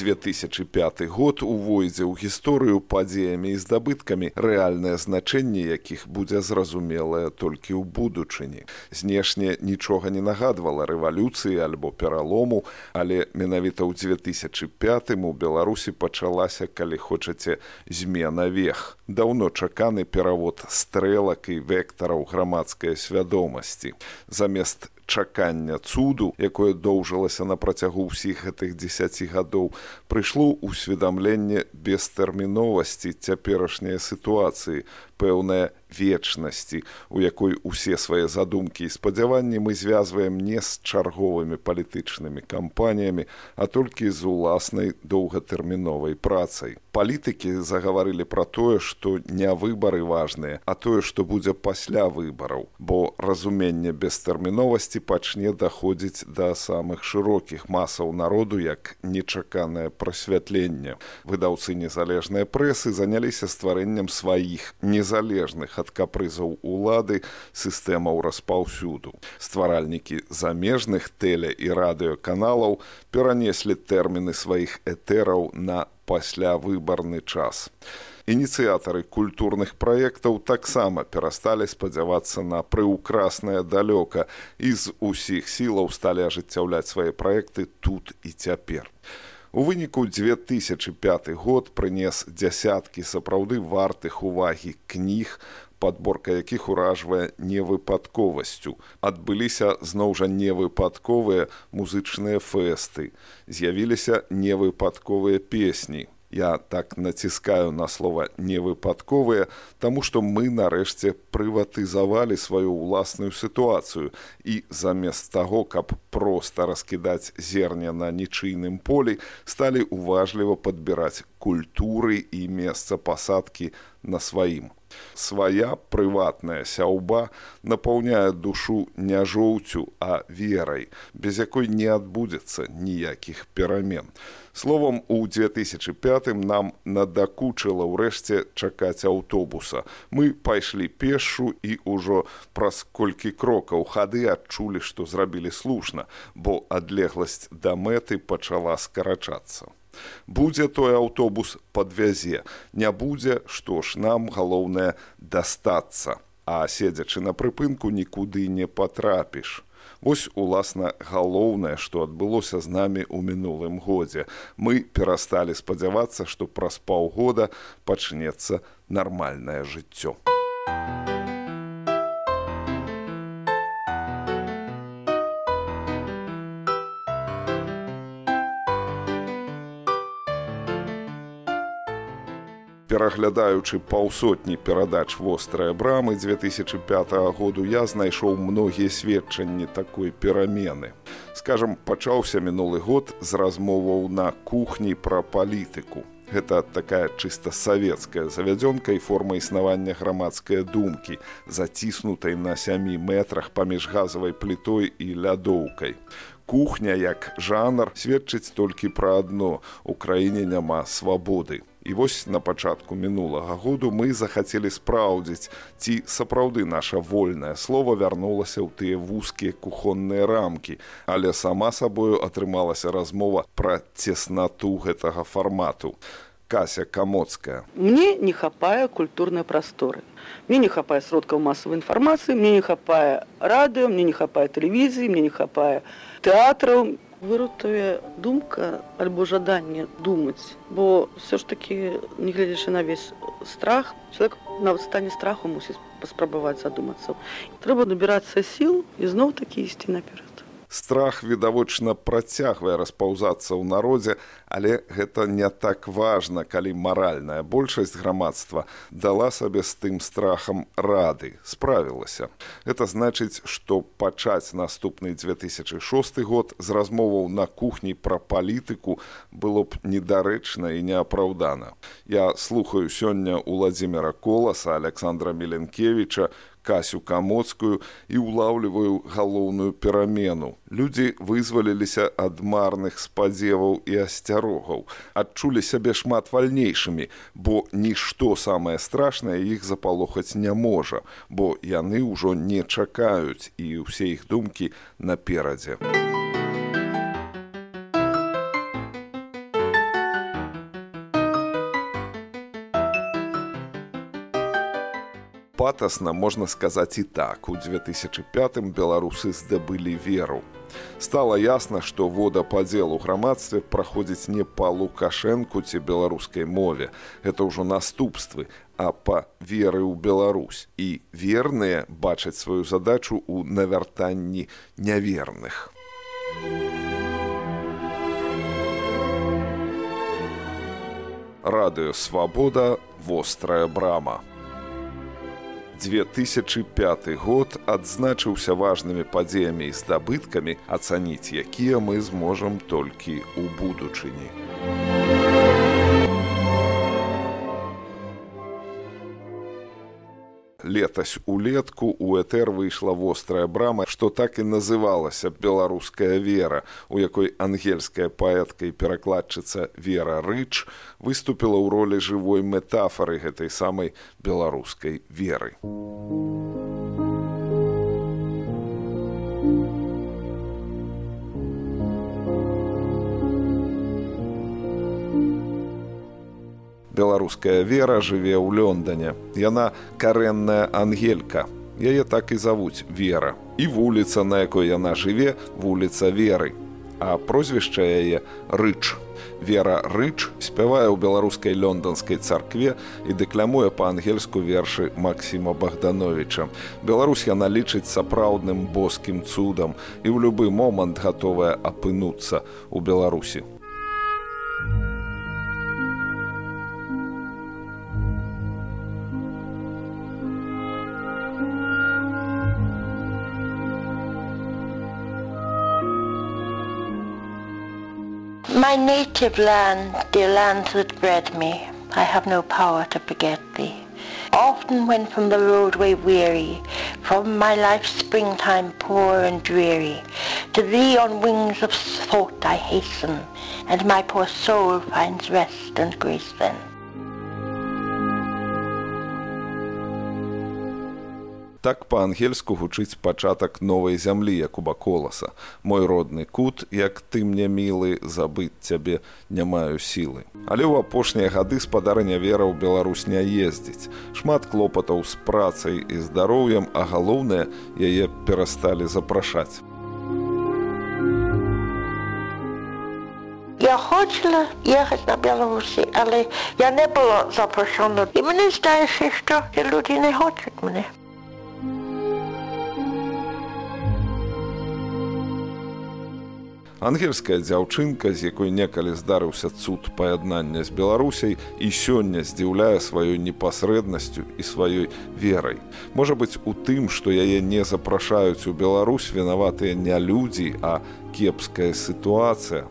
2005 год увойдзе ў гісторыю падзеямі і здабыткамі рэальнае значэнне якіх будзе зразумелае толькі ў будучыні. Знешне нічога не нагадвала рэвалюцыі альбо пералому але менавіта ў 2005 у беларусі пачалася калі хочаце змена вех. Даўно чаканы перавод стрэлак і вектараў грамадскай свядомасці. Замест чакання цуду, якое доўжылася на працягу ўсіх гэтых дзесяці гадоў, прыйшло ўсведамленне бестэрміновасці цяперашняй сітуацыі, пэўная вечнасці, у якой усе свае задумкі і спадзяванні мы звязваем не з чарговымі палітычнымі кампаніямі, а толькі з уласнай доўгатэрміновай працай. Палітыкі загаварылі пра тое, што не выбары важныя, а тое, што будзе пасля выбараў, бо разуменне бестэрміновасці пачне даходзіць да самых шырокіх масаў народу як нечаканае прасвятленне. Выдаўцы незалежнай прэсы заняліся стварэннем сваіх незалежных ад капрызаў улады сістэмаў распаўсюду. Стваральнікі замежных тэля і радыёканалаў перанеслі тэрміны сваіх этэраў на паслявыбарны час. Ініцыятары культурных праектаў таксама перасталі спадзявацца на прыўкраснае далёка і з усіх сілаў сталі ажыццяўляць свае праекты тут і цяпер. У выніку 2005 год прынес дзясяткі сапраўды вартых увагі кніг падборка якіх уражвае невыпадковасцю. Адбыліся зноў жа невыпадковыя музычныя фэсты, з'явіліся невыпадковыя песні. Я так націскаю на слова невыпадковыя, таму што мы нарэшце прыватызавалі сваю ўласную сітуацыю і замест таго, каб проста раскідаць зерня на нічыйным полі, сталі уважліва падбіраць культуры і месца пасадкі на сваім свая прыватная сяўба напаўняе душу не жоўцю, а верай, без якой не адбудзецца ніякіх перамен. Словам у 2005 нам надакучыла ўрэшце чакаць аўтобуса. Мы пайшлі пешу і ўжо праз колькі крокаў хады адчулі, што зрабілі слушна, бо адлегласць да мэты пачала скарачацца будзе той аўтобус падвязе. Не будзе што ж нам галоўнае дастацца. А седзячы на прыпынку нікуды не патрапіш. Вось уласна галоўнае што адбылося з намі ў мінулым годзе. Мы перасталі спадзявацца што праз паўгода пачнецца нармальнае жыццё пераглядаючы паўсотні перадач вострыя брамы 2005 году я знайшоў многія сведчанні такой перамены. Скажам, пачаўся мінулы год з размоваў на кухні пра палітыку. Гэта такая чыста савецкая завядзёнка і форма існавання грамадскай думкі, заціснутай на сямі метрах паміж газавай плітой і лядоўкай. Кухня як жанр сведчыць толькі пра адно: у краіне няма свабоды. І вось на пачатку мінулага году мы захацелі спраўдзіць, ці сапраўды наша вольнае слово вярнулася ў тыя вузкія кухонныя рамкі, але сама сабою атрымалася размова пра цеснату гэтага фармату. Кася камоцкая. Мне не хапае культурнай прасторы. Мне не хапае сродкаў масавай інфармацыі, мне не хапае радыё, мне не хапае тэлевізіі, мне не хапае тэатраў, выратуе думка альбо жаданне думаць бо все ж таки не гледзячы на весь страх человек нават стане страху мусіць паспрабаваць задумацца. Трэба набірацца сіл і зноў такі ісці наперад страх відавочна працягвае распаўзацца ў народзе але гэта не так важна калі маральная большасць грамадства дала сабе з тым страхам рады справілася. Это значыць што пачаць наступны 2006 год з размоваў на кухні пра палітыку было б недарэчна і неапраўдана. Я слухаю сёння владимира коласа александра меленкевича касю камоцкую і улаўліваю галоўную перамену. Людзі вызваліліся ад марных спадзеваў і асцярогаў, адчулі сябе шмат вальнейшымі, бо нішто самае страшнае іх запалохаць не можа, бо яны ўжо не чакаюць і ўсе іх думкі наперадзе. Патасна можна сказаць і так. У 2005 беларусы здабылі веру. Стала ясна што водападзел у грамадстве праходзіць не па лукашэнку ці беларускай мове. Это ўжо наступствы а па веры ў Беларусь. І верныя бачаць сваю задачу ў навяртанні няверных. Радыё свабода вострая брама 2005 год адзначыўся важнымі падзеямі і здабыткамі ацаніць якія мы зможам толькі ў будучыні. Летась улетку у этэр выйшла вострая брама што так і называлася беларуская вера у якой ангельская паэтка і перакладчыца вера рыч выступіла ў ролі жывой метафары гэтай самай беларускай веры. у беларуская вера жыве ў лёндане яна карэнная ангелька. Яе так і завуць вера. І вуліца на якой яна жыве вуліца веры. А прозвішча яе рыч. Вера рыч спявае ў беларускай лёнданскай царкве і дэклямуе па-ангельску вершы Масіма богдановича Беларусь яна лічыць сапраўдным боскім цудам і ў любы момант гатовая апынуцца у беларусі My native land, dear land that bred me, I have no power to forget thee. Often when from the roadway weary, From my life's springtime poor and dreary, To thee on wings of thought I hasten, And my poor soul finds rest and grace then. Так па-ангельску гучыць пачатак новай зямлі Якуба коласа. Мой родны кут, як ты мне мілы, забыць цябе не маю сілы. Але ў апошнія гады спадарня вера ў Беларусь не ездзіць. Шмат клопатаў з працай і здароўем, а галоўнае яе перасталі запрашаць. Я хочела ехаць на Беларусі, але я не было запрашана. І мне здаецца, што людзі не хочуць мне. Ангельская дзяўчынка, з якой некалі здарыўся цуд паяднання з беларусяй і сёння здзіўляе сваёй непасрэднасцю і сваёй верай. Можа быць у тым, што яе не запрашаюць у Беларусь вінаватыя не людзі, а кепская сітуацыя.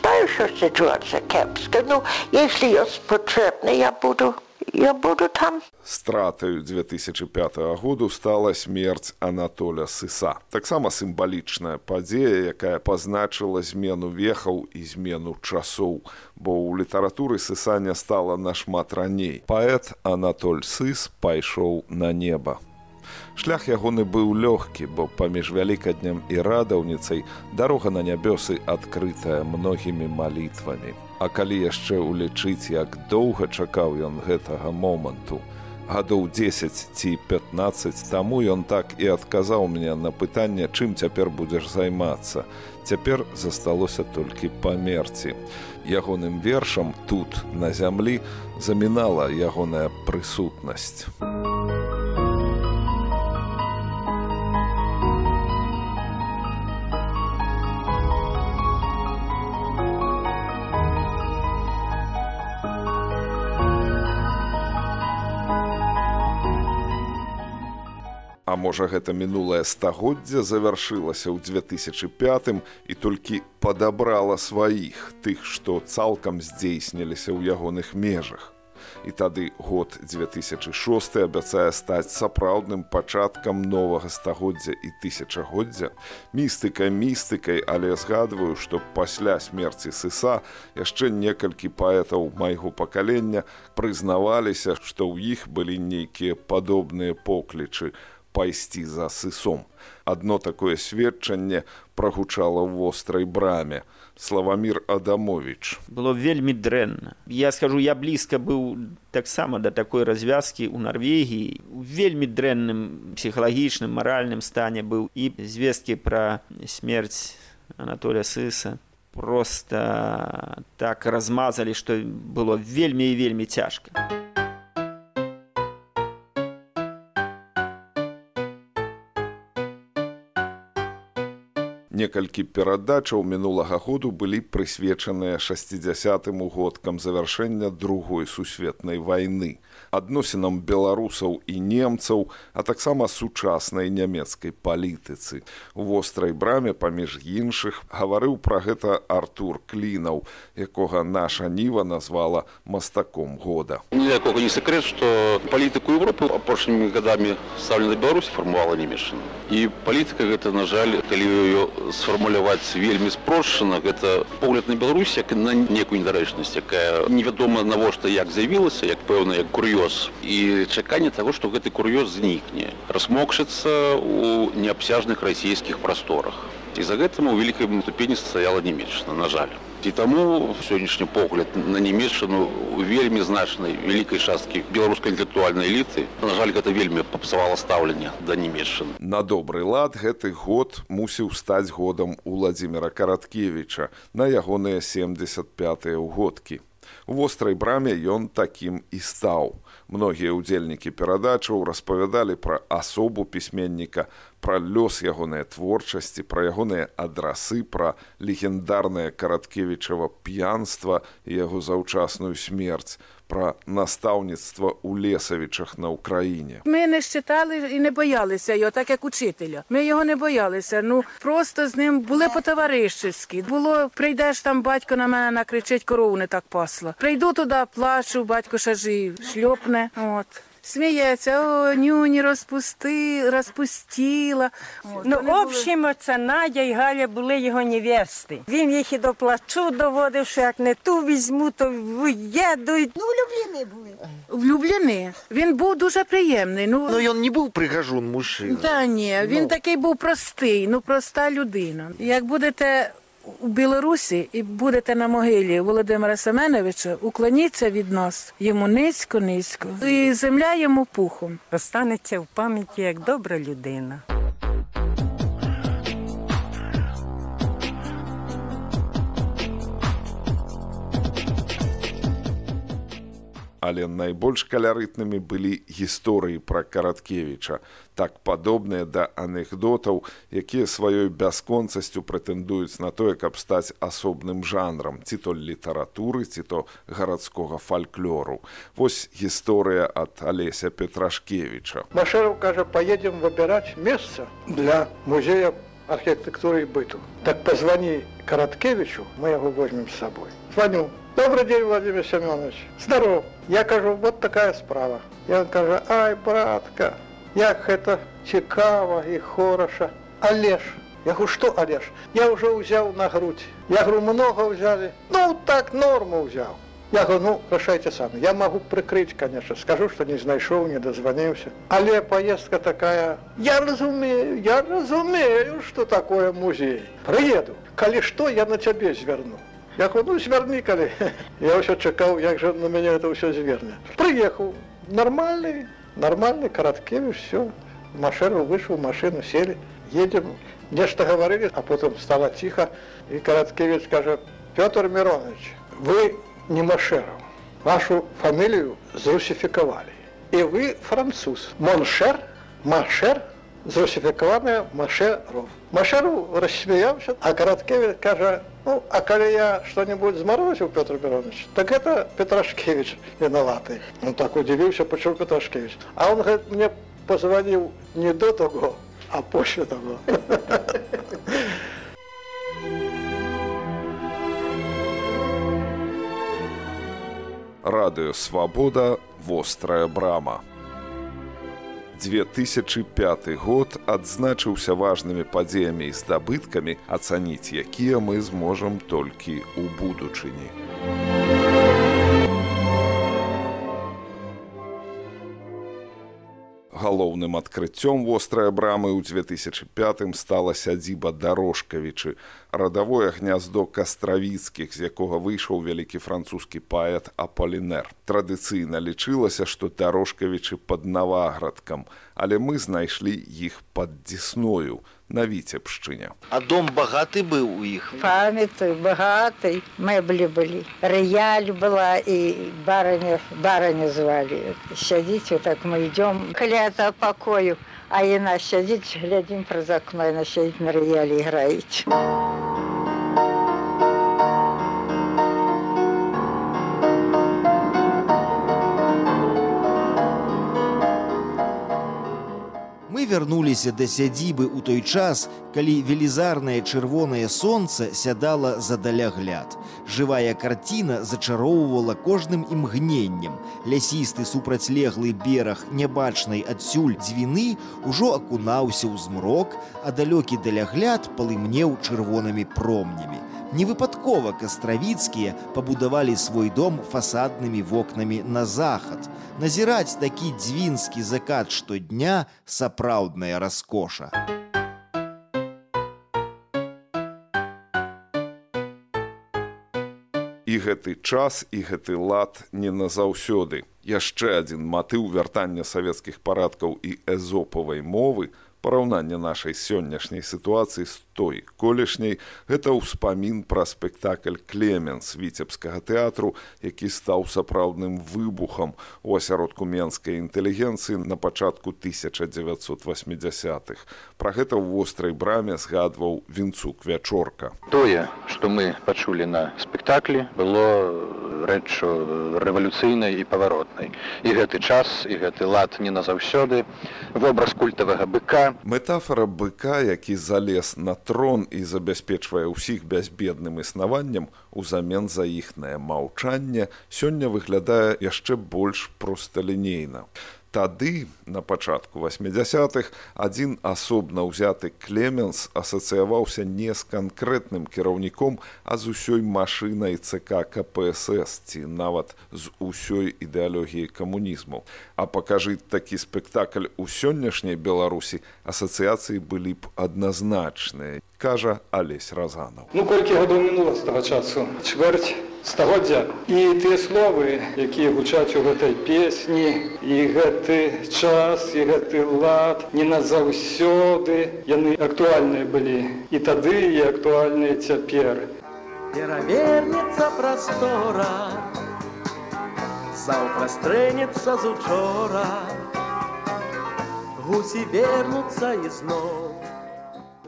Знаю, що ситуація кепська. Ну, якщо я потрібна, я буду я буду там. Стратаю 2005 году стала смерць Анатоля Сыса. Таксама сімвалічная падзея, якая пазначыла змену вехаў і змену часоў, бо ў літаратуры сыса не стала нашмат раней. Паэт Анатоль Сыс пайшоў на неба. Шлях ягоны быў лёгкі, бо паміж вялікадням і радаўніцай дарога на нябёсы адкрытая многімі малітвамі. А калі яшчэ ўлічыць, як доўга чакаў ён гэтага моманту, гадоў 10 ці 15 таму ён так і адказаў мне на пытанне, чым цяпер будзеш займацца. Цяпер засталося толькі памерці. Ягоным вершам тут, на зямлі, замінала ягоная прысутнасць. Можа гэта мінулае стагоддзя завяршылася ў 2005 і толькі падабрала сваіх тых, што цалкам здзейсніліся ў ягоных межах. І тады год 2006 абяцае стаць сапраўдным пачаткам новага стагоддзя і тысячагоддзя. Містыка містыкай, але згадваю, што пасля смерці сыса яшчэ некалькі паэтаў майго пакалення прызнаваліся, што ў іх былі нейкія падобныя поклічы пайсці за сысом. Адно такое сведчанне прагучала ў вострай браме. Славамир Адамович. Было вельмі дрэнна. Я скажу, я блізка быў таксама да такой развязкі ў Нарвегіі. У вельмі дрэнным псіхалагічным, маральным стане быў і звесткі пра смерць Анатоля Сыса. Просто так размазалі, што было вельмі і вельмі цяжка. Некалькі перадачаў мінулага году былі прысвечаныя 60 годкам завяршэння другой сусветнай вайны адносінам беларусаў і немцаў а таксама сучаснай нямецкай палітыцы. Вострай браме паміж іншых гаварыў пра гэта артур клінаў якога наша ніва назвала мастаком года ніякога не секрет што палітыку Европы апошнімі гадамі стаўлена беларусі фармавала немешчына і палітыка гэта на жаль калі ее сфармуляваць вельмі спрошчана гэта погляд на Беларусь як на некую недарэчнасць якая невядома навошта як з'явілася як пэўна як кур'ёз і чаканне таго што гэты кур'ёз знікне размокшыцца у неабсяжных расійскіх прасторах і за гэтым у вялікай ступені стаяла немечна на жаль. І таму сённяшні погляд на нямецчыну вельмі значнай вялікай часткі беларускай інтэлектуальнай эліты на жаль гэта вельмі папсавала стаўленне да нямецчын на добры лад гэты год мусіў стаць годам у владимира караткевича на ягоныя 75 угодкі у вострай браме ён такім і стаў. Многія ўдзельнікі перадачаў распавядалі пра асобу пісьменніка пра лёс ягонай творчасці пра ягоныя адрасы пра легендарнае караткевічава п'янства і яго заўчасную смерць пра настаўніцтва ў лесавічах на ўкраіне. Ми не считали і не боялися його так як учителя. Ми його не боялися. Ну просто з ним були по-товаришески було прийдеш там батько на мене накричить корову не так пасла прийду туди плачу батько ще жив шльопне от сміється, о, нюні розпусти, розпустила. Ну, в общем, це Надя і Галя були його невести. Він їх і до плачу доводив, що як не ту візьму, то виїдуть. Ну, влюблені були. Влюблений. Він був дуже приємний. Ну, Ну ён не быў прыгажун мужчына. Та ні, він Ну. такий був простий, ну проста людина. Як будете у Білорусі і будете на могилі Володимира Семеновича, уклоніться від нас йому низько, низько. І земля йому пухом. Останеться в пам'яті як добра людина. Але найбольш калярытнымі былі гісторыі пра караткевіча так падобныя да анекдотаў якія сваёй бясконцасцю прэтэндуюць на тое каб стаць асобным жанрам ці то літаратуры ці то гарадскога фальклору вось гісторыя ад алеся петрашкевіча Машеров кажа, поедем выбирать место для музея архитектуры и быту. Так позвони Короткевичу, мы его возьмем с собой. Звоню. Добрый день, Владимир Семенович. Здоров. Я кажу, вот такая справа. Он каже, ай, братка, як это цікаво и хорошо. Олеж. Я говорю, что Олеж? Я уже взял на грудь. Я говорю, много взяли. Ну, так норму взял. Я говорю, ну, решайте сами. Я могу прикрыть, конечно. Скажу, что не знайшов, не дозвонился. Але поездка такая... Я разумею, я разумею, что такое музей. Приеду. Коли что, я на тебе зверну. Я говорю, ну, зверни, коли. Я все чекал, як же на меня это все зверне. Приехал. Нормальный, нормальный, Короткевич, все. Машеров вышел, в машину сели. Едем. Нечто говорили, а потом стало тихо. И Короткевич скажет, Петр Миронович, вы не Машеров. Вашу фамилию зарусификовали. И вы француз. Моншер, Машер, зарусификованная Машеров. Машеров рассмеялся, а Короткевич каже, ну, а коли я что-нибудь заморозил, Петр Миронович, так это Петрашкевич виноватый. Он так удивился, почему Петрашкевич. А он, говорит, мне позвонил не до того, а после того. радыё свабода вострая брама 2005 год адзначыўся важнымі падзеямі і здабыткамі ацаніць якія мы зможам толькі ў будучыні галоўным адкрыццём вострая брамы ў 2005 стала сядзіба дарожкавічы радавое гняздо кастравіцкіх з якога выйшаў вялікі французскі паэт аполінер традыцыйна лічылася што дарожкавічы пад наваградкам але мы знайшлі іх пад дзесною на віцебшчыне. А дом багаты быў у іх? Памятаю багатай мэблі былі. Рыяль была і бараня бараня звалі. Сядзіць так мы ідём каля пакою а яна сядзіць глядзім праз акно яна сядзіць на рыялі граюць Мы вярнуліся да сядзібы ў той час, калі велізарнае чырвонае сонца сядала за далягляд. Жывая карціна зачароўвала кожным імгненнем. Лясісты супрацьлеглы бераг нябачнай адсюль дзвіны ўжо акунаўся ў змрок, а далёкі далягляд палымнеў чырвонымі промнямі. Невыпадкова кастравіцкія пабудавалі свой дом фасаднымі вокнамі на захад. Назіраць такі дзвінскі закат штодня сапраўдная раскоша. І гэты час і гэты лад не назаўсёды. Яшчэ адзін матыў вяртання савецкіх парадкаў і эзопавай мовы, параўнання нашай сённяшняй сітуацыі з той колішняй. Гэта ўспамін пра спектакль клеменс віцебскага тэатру які стаў сапраўдным выбухам у асяродку менскай інтэлігенцыі на пачатку 1980х пра гэта ў вострай браме згадваў вінцук вячорка. Тое што мы пачулі на спектаклі было рэччу рэвалюцыйнай і паваротнай. І гэты час і гэты лад не назаўсёды. Вобраз культавага быка. Метафора быка, які залез на трон і забяспечвае ўсіх бязбедным існаваннем узамен за іхнае маўчанне, сёння выглядае яшчэ больш просталінейна. Тады, на пачатку 80-х, адзін асобна ўзяты Клеменс асацыяваўся не з канкрэтным кіраўніком, а з усёй машынай ЦК КПСС ці нават з усёй ідэалогіяй камунізму. А пакажыць такі спектакль у сённяшняй Беларусі асацыяцыі былі б адназначныя, кажа Алесь Разанаў. Ну колькі гадоў мінула з таго часу чвэрць стагоддзя. І тыя словы якія гучаць у гэтай песні і гэты час і гэты лад не назаўсёды яны актуальныя былі. І тады і актуальныя цяпер. Перавернецца прастора заўтра стрэнецца з учора. Гусі вернуцца ізноў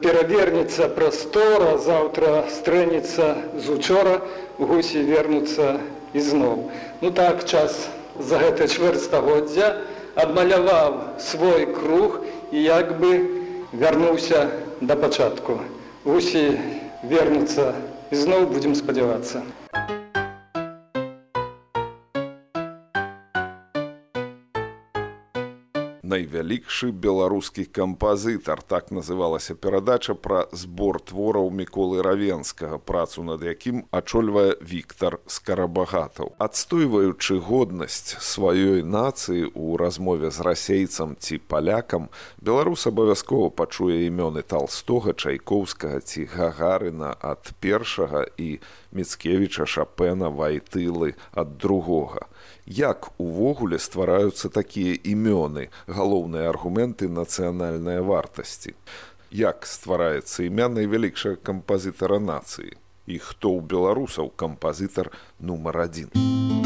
перавернецца прастора заўтра стрэнецца з учора гусі вернуцца ізноў. Ну так час за гэта чвэрць стагоддзя адмаляваў свой круг і як бы вярнуўся да пачатку. Гусі вернуцца ізноў будзем спадзявацца найвялікшы беларускі кампазітар. Так называлася перадача пра збор твораў міколы равенскага працу над якім ачольвае Віктор скарабагатаў. Адстойваючы годнасць сваёй нацыі у размове з расейцам ці палякам беларус абавязкова пачуе імёны талстога чайкоўскага ці гагарына ад першага і міцкевіча шапена вайтылы ад другога як увогуле ствараюцца такія імёны галоўныя аргументы нацыянальнай вартасці? Як ствараецца імя найвялікшага кампазітара нацыі? І хто ў беларусаў кампазітар нумар адзін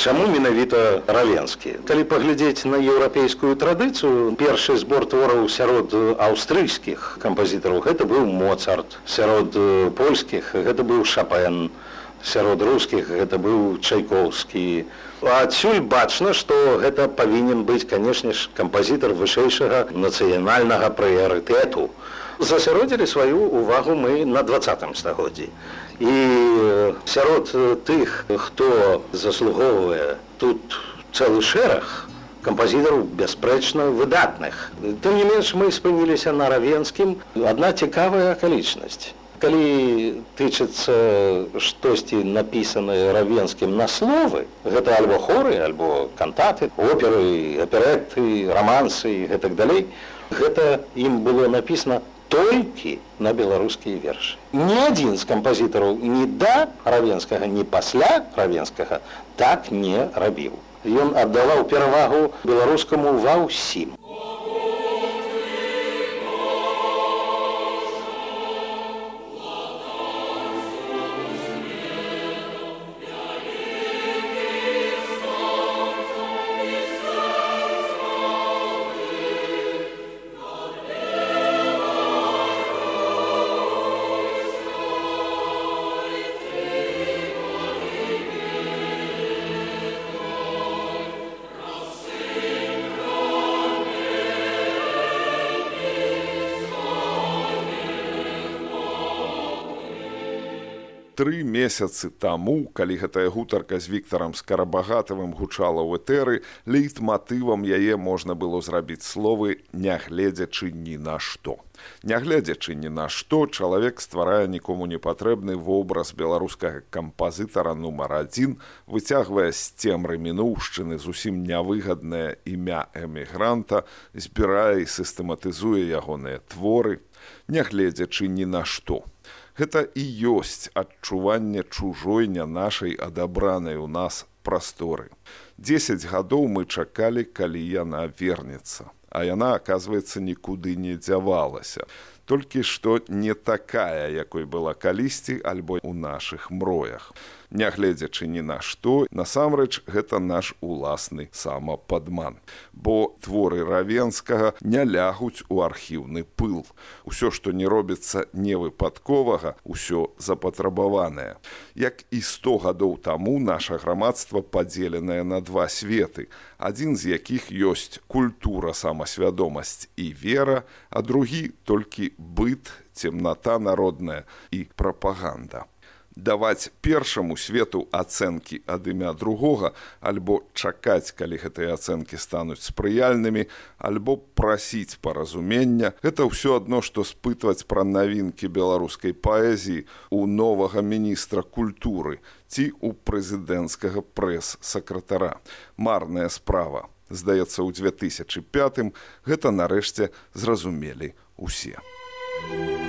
Чаму менавіта равенскі? Калі паглядзець на еўрапейскую традыцыю першы збор твораў сярод аўстрыйскіх кампазітараў гэта быў моцарт. Сярод польскіх гэта быў шапен. Сярод рускіх гэта быў чайкоўскі адсюль бачна што гэта павінен быць канешне ж кампазітар вышэйшага нацыянальнага прыярытэту засяродзілі сваю увагу мы на двадцатым стагоддзі. І сярод тых хто заслугоўвае тут цэлы шэраг кампазітараў бясспрэчна выдатных. Тым не менш мы спыніліся на равенскім. Адна цікавая акалічнасць. Калі тычыцца штосьці напісанае равенскім на словы гэта альбо хоры альбо кантаты оперы аперэты романсы і гэтак далей гэта ім было напісана толькі на беларускія вершы ні адзін з кампазітараў ні да равенскага ні пасля равенскага так не рабіў ён аддаваў перавагу беларускаму ва ўсім тры месяцы таму калі гэтая гутарка з віктарам скарабагатавым гучала ў этэры лейтматывам яе можна было зрабіць словы нягледзячы ні на што. Нягледзячы ні на што чалавек стварае нікому не патрэбны вобраз беларускага кампазітара нумар адзін выцягвае з цемры мінуўшчыны зусім нявыгаднае імя эмігранта збірае і сістэматызуе ягоныя творы. Нягледзячы ні на што Гэта і ёсць адчуванне чужой не нашай адабранай у нас прасторы. Дзесяць гадоў мы чакалі, калі яна вернецца, а яна, аказваецца, нікуды не дзявалася. Толькі што не такая, якой была калісьці альбо ў нашых мроях. Нягледзячы ні на што насамрэч гэта наш уласны самападман. Бо творы равенскага не лягуць у архіўны пыл. Усё што не робіцца невыпадковага усё запатрабаванае. Як і сто гадоў таму наша грамадства падзеленае на два светы адзін з якіх ёсць культура самасвядомасць і вера а другі толькі быт цемната народная і прапаганда. Даваць першаму свету ацэнкі ад імя другога альбо чакаць калі гэтыя ацэнкі стануць спрыяльнымі альбо прасіць паразумення гэта ўсё адно што спытваць пра навінкі беларускай паэзіі у новага міністра культуры ці у прэзідэнцкага прэс-сакратара. Марная справа здаецца ў 2005 гэта нарэшце зразумелі усе. Thank you